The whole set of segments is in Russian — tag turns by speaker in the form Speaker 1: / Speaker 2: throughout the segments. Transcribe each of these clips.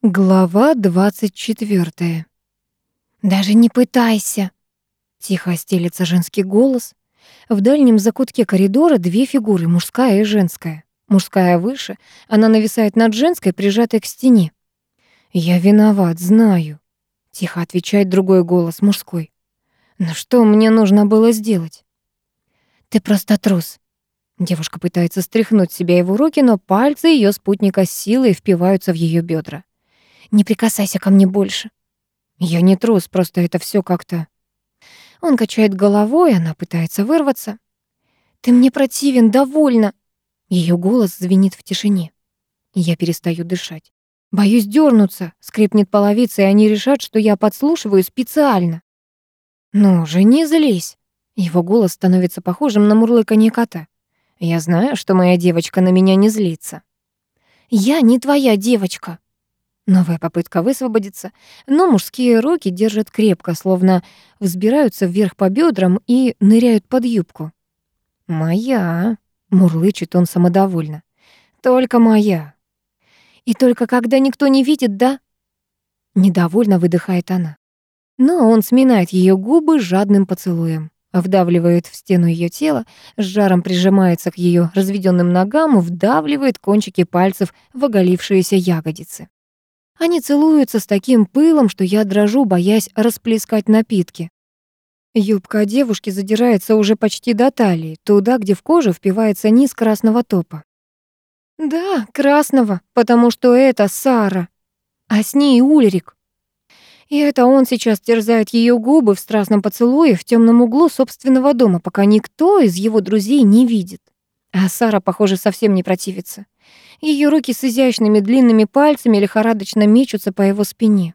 Speaker 1: Глава 24. «Даже не пытайся!» Тихо стелится женский голос. В дальнем закутке коридора две фигуры, мужская и женская. Мужская выше, она нависает над женской, прижатой к стене. «Я виноват, знаю», — тихо отвечает другой голос, мужской. «Но что мне нужно было сделать?» «Ты просто трус». Девушка пытается стряхнуть себя его руки, но пальцы ее спутника с силой впиваются в ее бедра. Не прикасайся ко мне больше. Я не трус, просто это все как-то... Он качает головой, она пытается вырваться. Ты мне противен, довольно. Ее голос звенит в тишине. Я перестаю дышать. Боюсь дернуться, скрипнет половица, и они решат, что я подслушиваю специально. Ну же, не злись. Его голос становится похожим на мурлыканье кота. Я знаю, что моя девочка на меня не злится. Я не твоя девочка. Новая попытка высвободиться, но мужские руки держат крепко, словно взбираются вверх по бедрам и ныряют под юбку. «Моя», — мурлычет он самодовольно, — «только моя». «И только когда никто не видит, да?» Недовольно выдыхает она. Но он сминает ее губы жадным поцелуем, вдавливает в стену ее тела, с жаром прижимается к ее разведенным ногам, вдавливает кончики пальцев в оголившиеся ягодицы. Они целуются с таким пылом, что я дрожу, боясь расплескать напитки. Юбка девушки задирается уже почти до талии, туда, где в кожу впивается низ красного топа. Да, красного, потому что это Сара, а с ней Ульрик. И это он сейчас терзает ее губы в страстном поцелуе в темном углу собственного дома, пока никто из его друзей не видит. А Сара, похоже, совсем не противится. Ее руки с изящными длинными пальцами лихорадочно мечутся по его спине.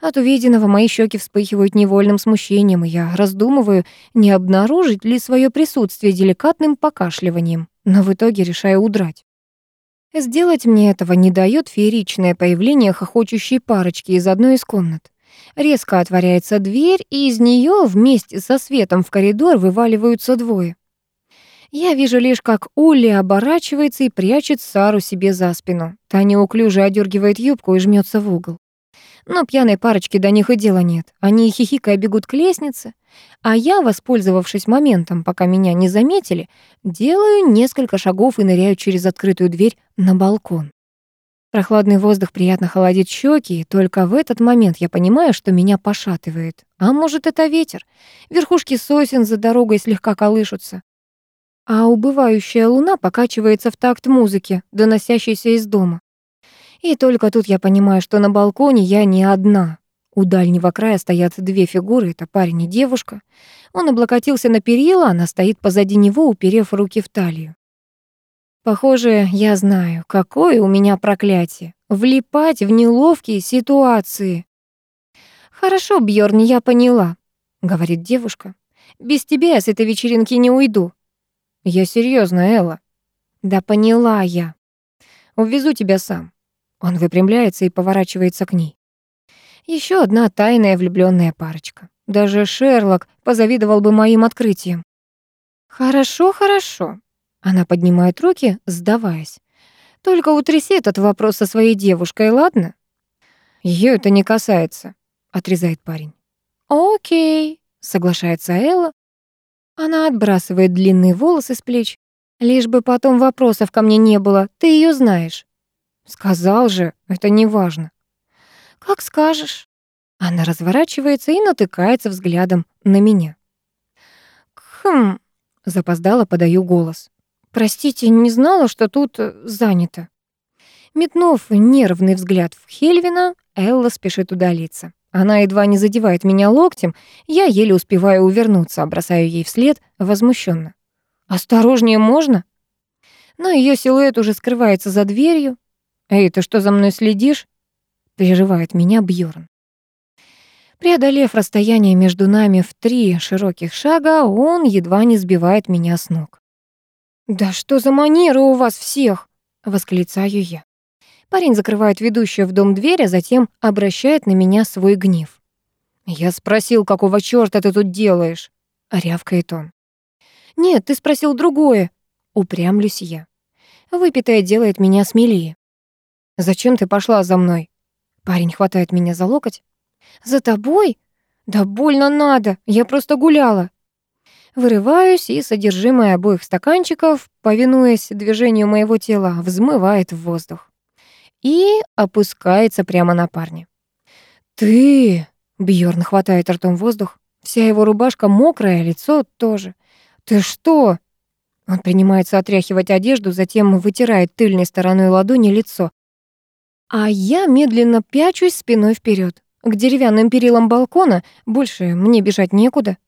Speaker 1: От увиденного мои щеки вспыхивают невольным смущением, и я раздумываю, не обнаружить ли свое присутствие деликатным покашливанием, но в итоге решаю удрать. Сделать мне этого не дает фееричное появление хохочущей парочки из одной из комнат. Резко отворяется дверь, и из нее вместе со светом в коридор вываливаются двое. Я вижу лишь, как Улли оборачивается и прячет Сару себе за спину. Та неуклюже одергивает юбку и жмется в угол. Но пьяной парочки до них и дела нет. Они хихикая бегут к лестнице, а я, воспользовавшись моментом, пока меня не заметили, делаю несколько шагов и ныряю через открытую дверь на балкон. Прохладный воздух приятно холодит щеки, и только в этот момент я понимаю, что меня пошатывает. А может, это ветер? Верхушки сосен за дорогой слегка колышутся а убывающая луна покачивается в такт музыки, доносящейся из дома. И только тут я понимаю, что на балконе я не одна. У дальнего края стоят две фигуры, это парень и девушка. Он облокотился на перила, она стоит позади него, уперев руки в талию. Похоже, я знаю, какое у меня проклятие — влипать в неловкие ситуации. «Хорошо, Бьорн, я поняла», — говорит девушка. «Без тебя я с этой вечеринки не уйду. Я серьезно, Элла. Да поняла я. Увезу тебя сам. Он выпрямляется и поворачивается к ней. Еще одна тайная влюбленная парочка. Даже Шерлок позавидовал бы моим открытиям. Хорошо, хорошо. Она поднимает руки, сдаваясь. Только утряси этот вопрос со своей девушкой, ладно? Ее это не касается, отрезает парень. Окей, соглашается Элла, она отбрасывает длинные волосы с плеч. Лишь бы потом вопросов ко мне не было, ты ее знаешь. Сказал же, это не важно. Как скажешь. Она разворачивается и натыкается взглядом на меня. Хм, запоздала, подаю голос. Простите, не знала, что тут э, занято. Метнув нервный взгляд в Хельвина, Элла спешит удалиться. Она едва не задевает меня локтем, я еле успеваю увернуться, бросаю ей вслед возмущенно. «Осторожнее можно?» Но ее силуэт уже скрывается за дверью. «Эй, ты что за мной следишь?» Прерывает меня Бьорн. Преодолев расстояние между нами в три широких шага, он едва не сбивает меня с ног. «Да что за манеры у вас всех?» — восклицаю я. Парень закрывает ведущую в дом дверь, а затем обращает на меня свой гнев. «Я спросил, какого чёрта ты тут делаешь?» — рявкает он. «Нет, ты спросил другое», — упрямлюсь я. Выпитая делает меня смелее. «Зачем ты пошла за мной?» Парень хватает меня за локоть. «За тобой? Да больно надо, я просто гуляла». Вырываюсь, и содержимое обоих стаканчиков, повинуясь движению моего тела, взмывает в воздух. И опускается прямо на парня. «Ты...» — Бьёрн хватает ртом воздух. Вся его рубашка мокрая, лицо тоже. «Ты что?» Он принимается отряхивать одежду, затем вытирает тыльной стороной ладони лицо. А я медленно пячусь спиной вперед. К деревянным перилам балкона больше мне бежать некуда.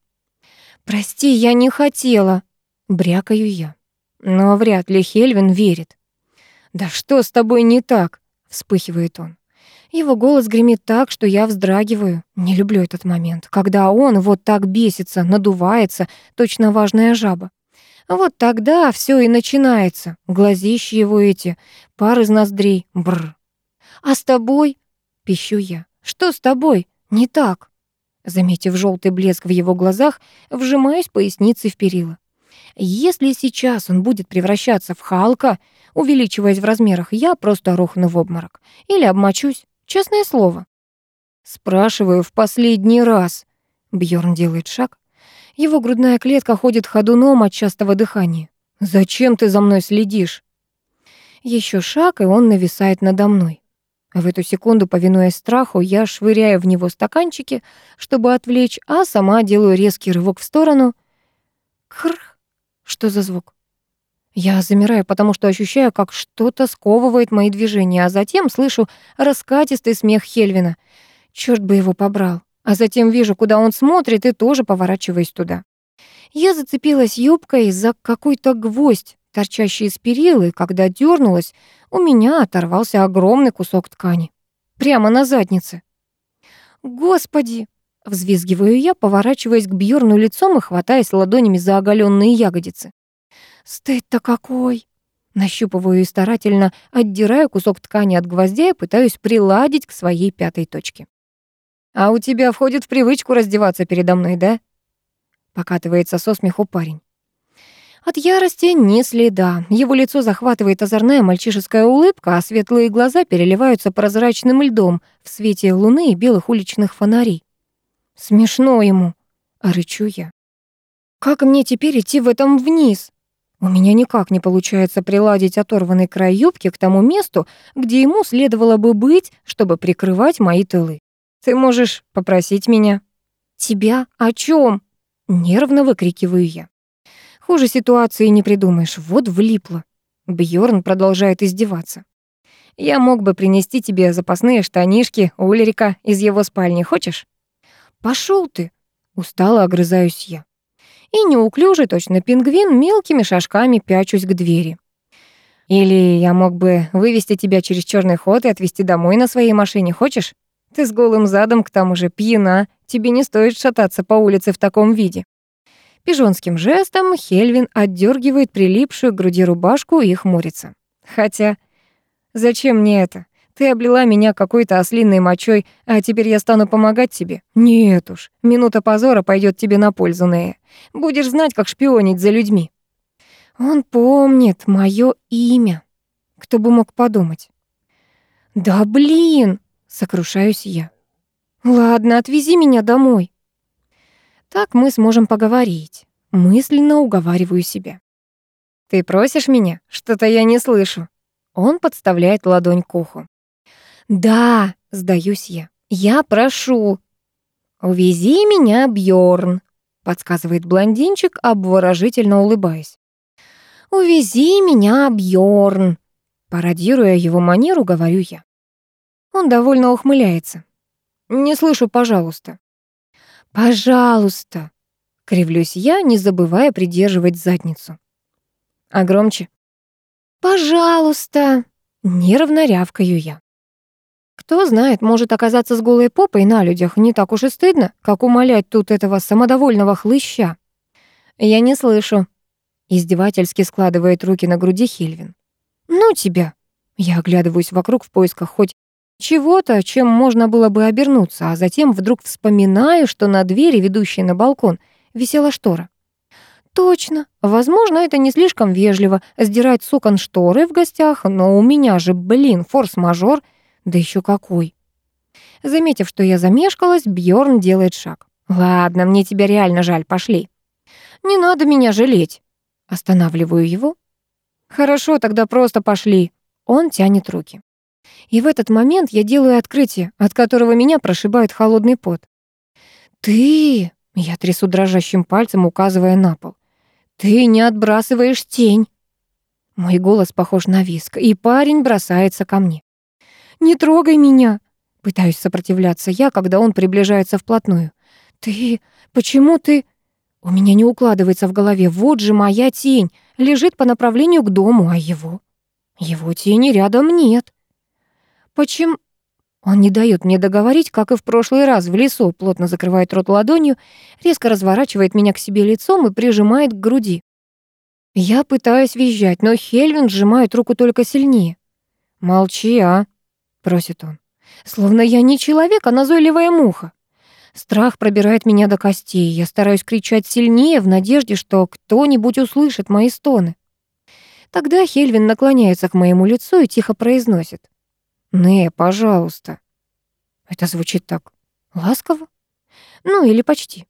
Speaker 1: «Прости, я не хотела», — брякаю я. Но вряд ли Хельвин верит. «Да что с тобой не так?» — вспыхивает он. Его голос гремит так, что я вздрагиваю. Не люблю этот момент, когда он вот так бесится, надувается, точно важная жаба. Вот тогда все и начинается. Глазищи его эти, пар из ноздрей. Бррр. «А с тобой?» — пищу я. «Что с тобой? Не так». Заметив желтый блеск в его глазах, вжимаюсь поясницей в перила. Если сейчас он будет превращаться в Халка, увеличиваясь в размерах, я просто рухну в обморок. Или обмочусь. Честное слово. Спрашиваю в последний раз. Бьорн делает шаг. Его грудная клетка ходит ходуном от частого дыхания. «Зачем ты за мной следишь?» Еще шаг, и он нависает надо мной. В эту секунду, повинуясь страху, я швыряю в него стаканчики, чтобы отвлечь, а сама делаю резкий рывок в сторону. Крх! Что за звук? Я замираю, потому что ощущаю, как что-то сковывает мои движения, а затем слышу раскатистый смех Хельвина. Черт бы его побрал. А затем вижу, куда он смотрит, и тоже поворачиваюсь туда. Я зацепилась юбкой за какой-то гвоздь, торчащий из перилы, когда дернулась, у меня оторвался огромный кусок ткани. Прямо на заднице. «Господи!» — взвизгиваю я, поворачиваясь к Бьорну лицом и хватаясь ладонями за оголенные ягодицы. Стыд-то какой! Нащупываю и старательно отдираю кусок ткани от гвоздя и пытаюсь приладить к своей пятой точке. «А у тебя входит в привычку раздеваться передо мной, да?» Покатывается со смеху парень. От ярости ни следа. Его лицо захватывает озорная мальчишеская улыбка, а светлые глаза переливаются прозрачным льдом в свете луны и белых уличных фонарей. Смешно ему, а рычу я. Как мне теперь идти в этом вниз? У меня никак не получается приладить оторванный край юбки к тому месту, где ему следовало бы быть, чтобы прикрывать мои тылы. Ты можешь попросить меня. Тебя о чем? Нервно выкрикиваю я. Хуже ситуации не придумаешь. Вот влипло. Бьорн продолжает издеваться. Я мог бы принести тебе запасные штанишки Ульрика из его спальни. Хочешь? Пошел ты. Устало огрызаюсь я и неуклюжий, точно пингвин, мелкими шажками пячусь к двери. Или я мог бы вывести тебя через черный ход и отвезти домой на своей машине, хочешь? Ты с голым задом, к тому же пьяна, тебе не стоит шататься по улице в таком виде. Пижонским жестом Хельвин отдергивает прилипшую к груди рубашку и хмурится. Хотя, зачем мне это? Ты облила меня какой-то ослиной мочой, а теперь я стану помогать тебе? Нет уж, минута позора пойдет тебе на пользу, Нея. Будешь знать, как шпионить за людьми. Он помнит мое имя. Кто бы мог подумать? Да блин, сокрушаюсь я. Ладно, отвези меня домой. Так мы сможем поговорить. Мысленно уговариваю себя. Ты просишь меня? Что-то я не слышу. Он подставляет ладонь к уху. «Да», — сдаюсь я, — «я прошу». «Увези меня, Бьорн, подсказывает блондинчик, обворожительно улыбаясь. «Увези меня, Бьорн, пародируя его манеру, говорю я. Он довольно ухмыляется. «Не слышу, пожалуйста». «Пожалуйста», — кривлюсь я, не забывая придерживать задницу. А громче. «Пожалуйста», — нервно рявкаю я. Кто знает, может оказаться с голой попой на людях не так уж и стыдно, как умолять тут этого самодовольного хлыща. Я не слышу. Издевательски складывает руки на груди Хельвин. Ну тебя. Я оглядываюсь вокруг в поисках хоть чего-то, чем можно было бы обернуться, а затем вдруг вспоминаю, что на двери, ведущей на балкон, висела штора. Точно. Возможно, это не слишком вежливо сдирать с окон шторы в гостях, но у меня же, блин, форс-мажор — да еще какой. Заметив, что я замешкалась, Бьорн делает шаг. «Ладно, мне тебя реально жаль, пошли». «Не надо меня жалеть». Останавливаю его. «Хорошо, тогда просто пошли». Он тянет руки. И в этот момент я делаю открытие, от которого меня прошибает холодный пот. «Ты...» — я трясу дрожащим пальцем, указывая на пол. «Ты не отбрасываешь тень». Мой голос похож на виск, и парень бросается ко мне. «Не трогай меня!» Пытаюсь сопротивляться я, когда он приближается вплотную. «Ты... Почему ты...» У меня не укладывается в голове. Вот же моя тень. Лежит по направлению к дому, а его... Его тени рядом нет. Почему... Он не дает мне договорить, как и в прошлый раз в лесу, плотно закрывает рот ладонью, резко разворачивает меня к себе лицом и прижимает к груди. Я пытаюсь визжать, но Хельвин сжимает руку только сильнее. «Молчи, а?» — просит он. Словно я не человек, а назойливая муха. Страх пробирает меня до костей. Я стараюсь кричать сильнее в надежде, что кто-нибудь услышит мои стоны. Тогда Хельвин наклоняется к моему лицу и тихо произносит. «Не, пожалуйста». Это звучит так ласково. Ну, или почти.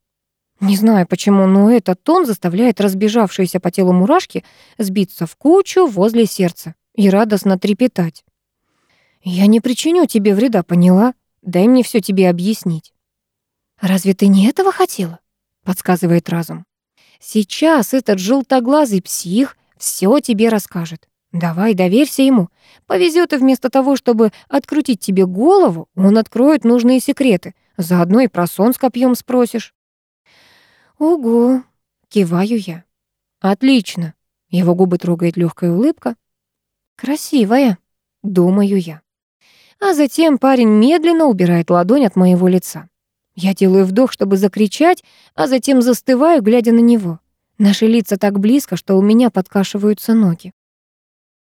Speaker 1: Не знаю почему, но этот тон заставляет разбежавшиеся по телу мурашки сбиться в кучу возле сердца и радостно трепетать. «Я не причиню тебе вреда, поняла? Дай мне все тебе объяснить». «Разве ты не этого хотела?» — подсказывает разум. «Сейчас этот желтоглазый псих все тебе расскажет. Давай, доверься ему. Повезет и вместо того, чтобы открутить тебе голову, он откроет нужные секреты. Заодно и про сон с копьем спросишь. Ого, киваю я. Отлично. Его губы трогает легкая улыбка. Красивая, думаю я. А затем парень медленно убирает ладонь от моего лица. Я делаю вдох, чтобы закричать, а затем застываю, глядя на него. Наши лица так близко, что у меня подкашиваются ноги.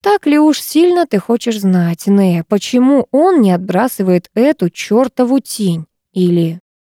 Speaker 1: Так ли уж сильно ты хочешь знать, Нея, почему он не отбрасывает эту чёртову тень? Или